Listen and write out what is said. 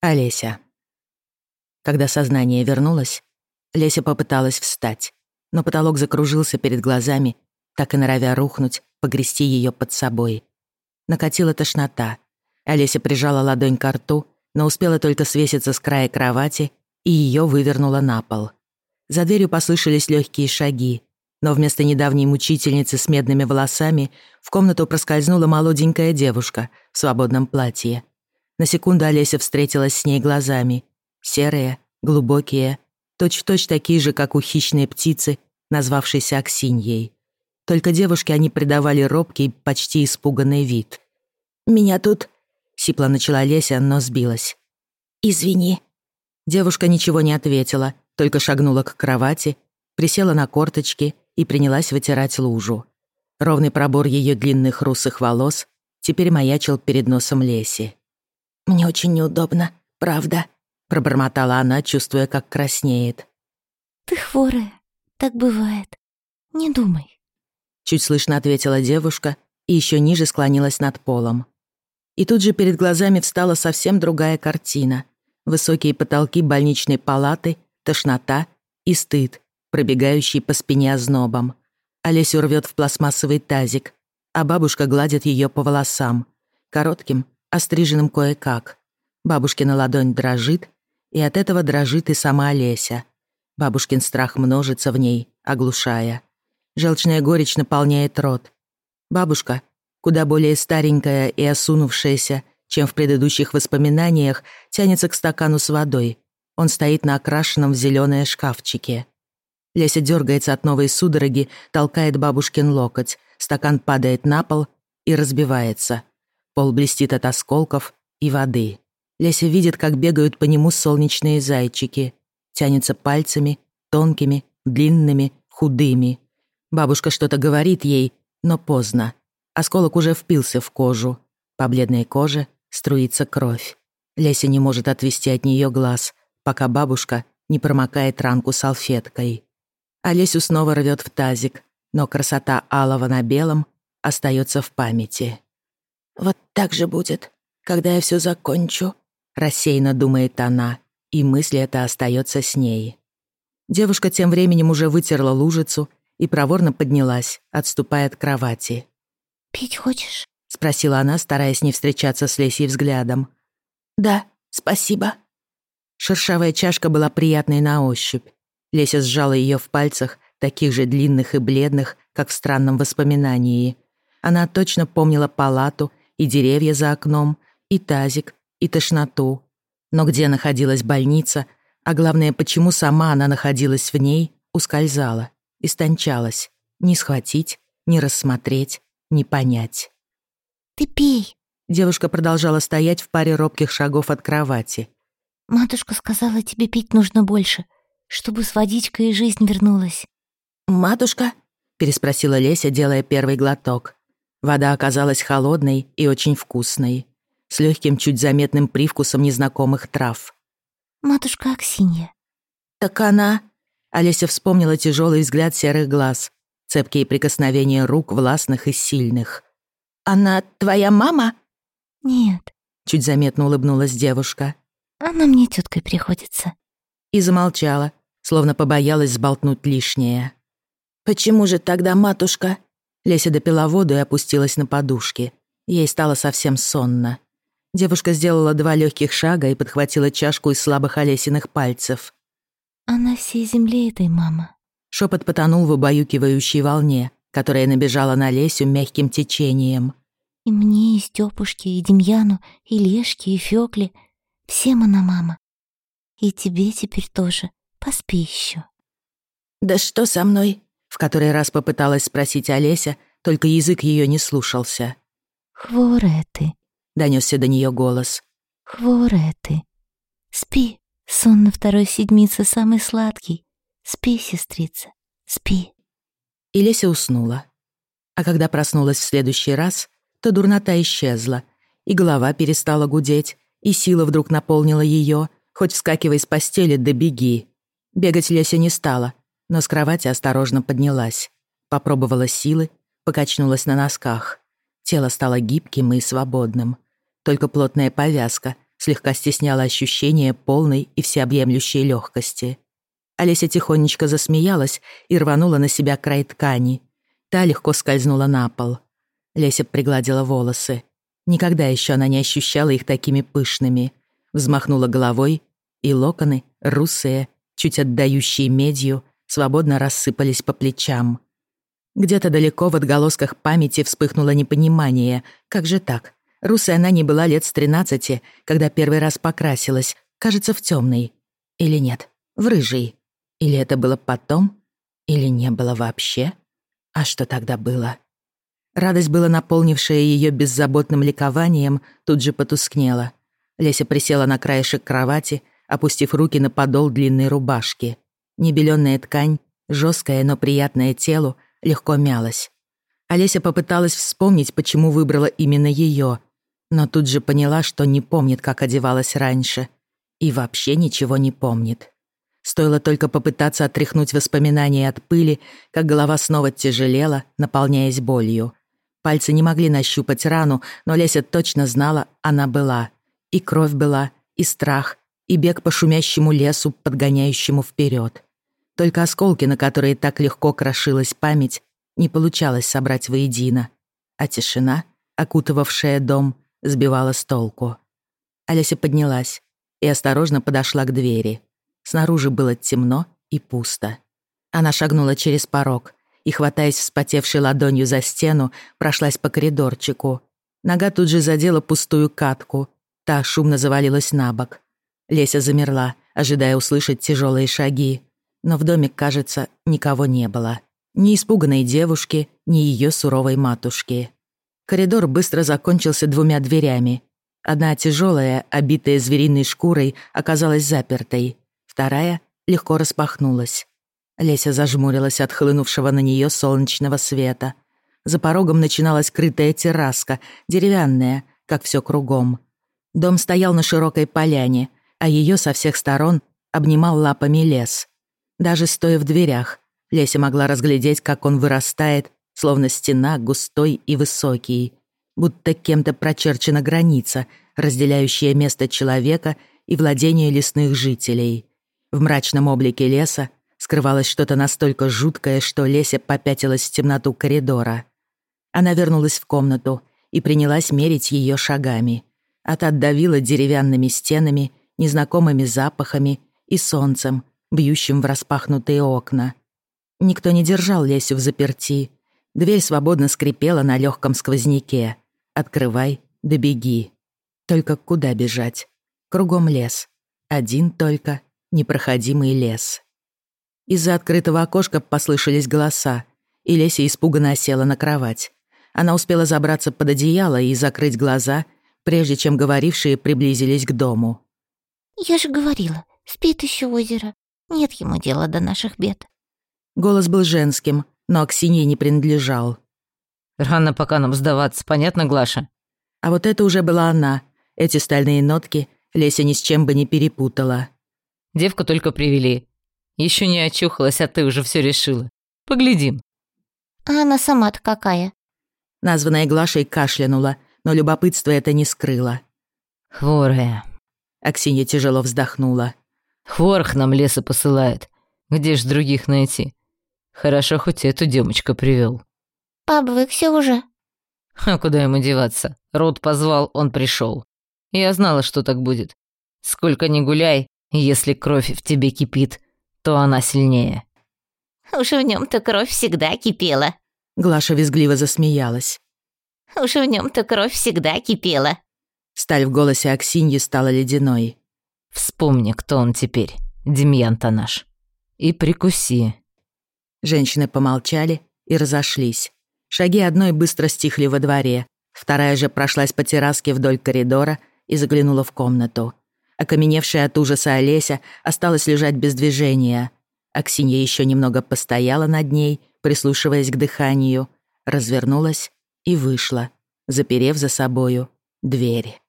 Олеся. Когда сознание вернулось, Леся попыталась встать, но потолок закружился перед глазами, так и норовя рухнуть, погрести ее под собой. Накатила тошнота. Олеся прижала ладонь к рту, но успела только свеситься с края кровати, и ее вывернула на пол. За дверью послышались легкие шаги, но вместо недавней мучительницы с медными волосами в комнату проскользнула молоденькая девушка в свободном платье. На секунду Олеся встретилась с ней глазами. Серые, глубокие, точь-в-точь такие же, как у хищной птицы, назвавшейся Аксиньей. Только девушке они придавали робкий, почти испуганный вид. «Меня тут...» — сипло начала Леся, но сбилась. «Извини». Девушка ничего не ответила, только шагнула к кровати, присела на корточки и принялась вытирать лужу. Ровный пробор ее длинных русых волос теперь маячил перед носом Леси. «Мне очень неудобно, правда», — пробормотала она, чувствуя, как краснеет. «Ты хворая, так бывает. Не думай». Чуть слышно ответила девушка и еще ниже склонилась над полом. И тут же перед глазами встала совсем другая картина. Высокие потолки больничной палаты, тошнота и стыд, пробегающий по спине ознобом. Олесю рвет в пластмассовый тазик, а бабушка гладит ее по волосам, коротким, остриженным кое-как. Бабушкина ладонь дрожит, и от этого дрожит и сама Олеся. Бабушкин страх множится в ней, оглушая. Желчная горечь наполняет рот. Бабушка, куда более старенькая и осунувшаяся, чем в предыдущих воспоминаниях, тянется к стакану с водой. Он стоит на окрашенном в зелёное шкафчике. Леся дергается от новой судороги, толкает бабушкин локоть. Стакан падает на пол и разбивается. Пол блестит от осколков и воды. Леся видит, как бегают по нему солнечные зайчики. Тянется пальцами, тонкими, длинными, худыми. Бабушка что-то говорит ей, но поздно. Осколок уже впился в кожу. По бледной коже струится кровь. Леся не может отвести от нее глаз, пока бабушка не промокает ранку салфеткой. Олесю снова рвет в тазик, но красота алого на белом остается в памяти. «Вот так же будет, когда я все закончу», — рассеянно думает она, и мысль эта остается с ней. Девушка тем временем уже вытерла лужицу и проворно поднялась, отступая от кровати. «Пить хочешь?» — спросила она, стараясь не встречаться с Лесей взглядом. «Да, спасибо». Шершавая чашка была приятной на ощупь. Леся сжала ее в пальцах, таких же длинных и бледных, как в странном воспоминании. Она точно помнила палату и деревья за окном, и тазик, и тошноту. Но где находилась больница, а главное, почему сама она находилась в ней, ускользала истончалась. Ни схватить, ни рассмотреть, ни понять. «Ты пей!» Девушка продолжала стоять в паре робких шагов от кровати. «Матушка сказала, тебе пить нужно больше, чтобы с водичкой жизнь вернулась». «Матушка?» — переспросила Леся, делая первый глоток. Вода оказалась холодной и очень вкусной, с легким, чуть заметным привкусом незнакомых трав. «Матушка Аксинья». «Так она...» Олеся вспомнила тяжелый взгляд серых глаз, цепкие прикосновения рук властных и сильных. «Она твоя мама?» «Нет», — чуть заметно улыбнулась девушка. «Она мне теткой приходится». И замолчала, словно побоялась сболтнуть лишнее. «Почему же тогда матушка?» Леся допила воду и опустилась на подушки. Ей стало совсем сонно. Девушка сделала два легких шага и подхватила чашку из слабых Олесиных пальцев. Она всей земле этой мама. Шепот потонул в убаюкивающей волне, которая набежала на Лесю мягким течением. И мне, и Стёпушке, и Демьяну, и Лешке, и Фёкле. Всем она мама. И тебе теперь тоже. Поспи еще. «Да что со мной?» В который раз попыталась спросить Олеся, только язык ее не слушался. «Хворая ты», — донесся до нее голос. «Хворая ты. Спи, Сон на второй седмице самый сладкий. Спи, сестрица, спи. И Леся уснула. А когда проснулась в следующий раз, то дурнота исчезла, и голова перестала гудеть, и сила вдруг наполнила ее, хоть вскакивай с постели да беги. Бегать Леся не стала, но с кровати осторожно поднялась. Попробовала силы, покачнулась на носках. Тело стало гибким и свободным. Только плотная повязка, слегка стесняло ощущение полной и всеобъемлющей легкости. Олеся тихонечко засмеялась и рванула на себя край ткани. Та легко скользнула на пол. Леся пригладила волосы. Никогда еще она не ощущала их такими пышными. Взмахнула головой, и локоны, русые, чуть отдающие медью, свободно рассыпались по плечам. Где-то далеко в отголосках памяти вспыхнуло непонимание. Как же так? Русой она не была лет с тринадцати, когда первый раз покрасилась, кажется, в темный. Или нет, в рыжий. Или это было потом? Или не было вообще? А что тогда было? Радость была наполнившая ее беззаботным ликованием, тут же потускнела. Леся присела на краешек кровати, опустив руки на подол длинной рубашки. Небелённая ткань, жесткая, но приятная телу, легко мялась. Олеся попыталась вспомнить, почему выбрала именно ее, но тут же поняла, что не помнит, как одевалась раньше. И вообще ничего не помнит. Стоило только попытаться отряхнуть воспоминания от пыли, как голова снова тяжелела, наполняясь болью. Пальцы не могли нащупать рану, но Леся точно знала, она была. И кровь была, и страх, и бег по шумящему лесу, подгоняющему вперед. Только осколки, на которые так легко крошилась память, не получалось собрать воедино. А тишина, окутывавшая дом, сбивала с толку. Олеся поднялась и осторожно подошла к двери. Снаружи было темно и пусто. Она шагнула через порог и, хватаясь вспотевшей ладонью за стену, прошлась по коридорчику. Нога тут же задела пустую катку. Та шумно завалилась на бок. Леся замерла, ожидая услышать тяжелые шаги. Но в доме, кажется, никого не было. Ни испуганной девушки, ни ее суровой матушки. Коридор быстро закончился двумя дверями. Одна тяжелая, обитая звериной шкурой, оказалась запертой вторая легко распахнулась. Леся зажмурилась от хлынувшего на нее солнечного света. За порогом начиналась крытая терраска, деревянная, как все кругом. Дом стоял на широкой поляне, а ее со всех сторон обнимал лапами лес. Даже стоя в дверях, Леся могла разглядеть, как он вырастает, словно стена, густой и высокий. Будто кем-то прочерчена граница, разделяющая место человека и владение лесных жителей. В мрачном облике леса скрывалось что-то настолько жуткое, что Леся попятилась в темноту коридора. Она вернулась в комнату и принялась мерить ее шагами. А та давила деревянными стенами, незнакомыми запахами и солнцем, бьющим в распахнутые окна. Никто не держал Лесю в заперти. Дверь свободно скрипела на легком сквозняке. «Открывай, да беги». Только куда бежать? Кругом лес. Один только непроходимый лес. Из-за открытого окошка послышались голоса, и Леся испуганно села на кровать. Она успела забраться под одеяло и закрыть глаза, прежде чем говорившие приблизились к дому. «Я же говорила, спит еще озеро. Нет ему дела до наших бед». Голос был женским, но Аксинье не принадлежал. «Рано пока нам сдаваться, понятно, Глаша?» А вот это уже была она. Эти стальные нотки Леся ни с чем бы не перепутала. Девку только привели. Еще не очухалась, а ты уже все решила. Поглядим». «А она сама-то какая?» Названная Глашей кашлянула, но любопытство это не скрыло. «Хворая». Аксинья тяжело вздохнула. «Хворх нам леса посылает. Где ж других найти? Хорошо, хоть эту демочку привел. «Обвыкся уже». «А куда ему деваться? Род позвал, он пришел. Я знала, что так будет. Сколько ни гуляй, если кровь в тебе кипит, то она сильнее. Уж в нем-то кровь всегда кипела. Глаша визгливо засмеялась. Уж в нем-то кровь всегда кипела. Сталь в голосе Аксиньи стала ледяной. Вспомни, кто он теперь, Демьян-то наш. И прикуси. Женщины помолчали и разошлись. Шаги одной быстро стихли во дворе, вторая же прошлась по терраске вдоль коридора и заглянула в комнату. Окаменевшая от ужаса Олеся осталась лежать без движения. Аксинья еще немного постояла над ней, прислушиваясь к дыханию, развернулась и вышла, заперев за собою дверь.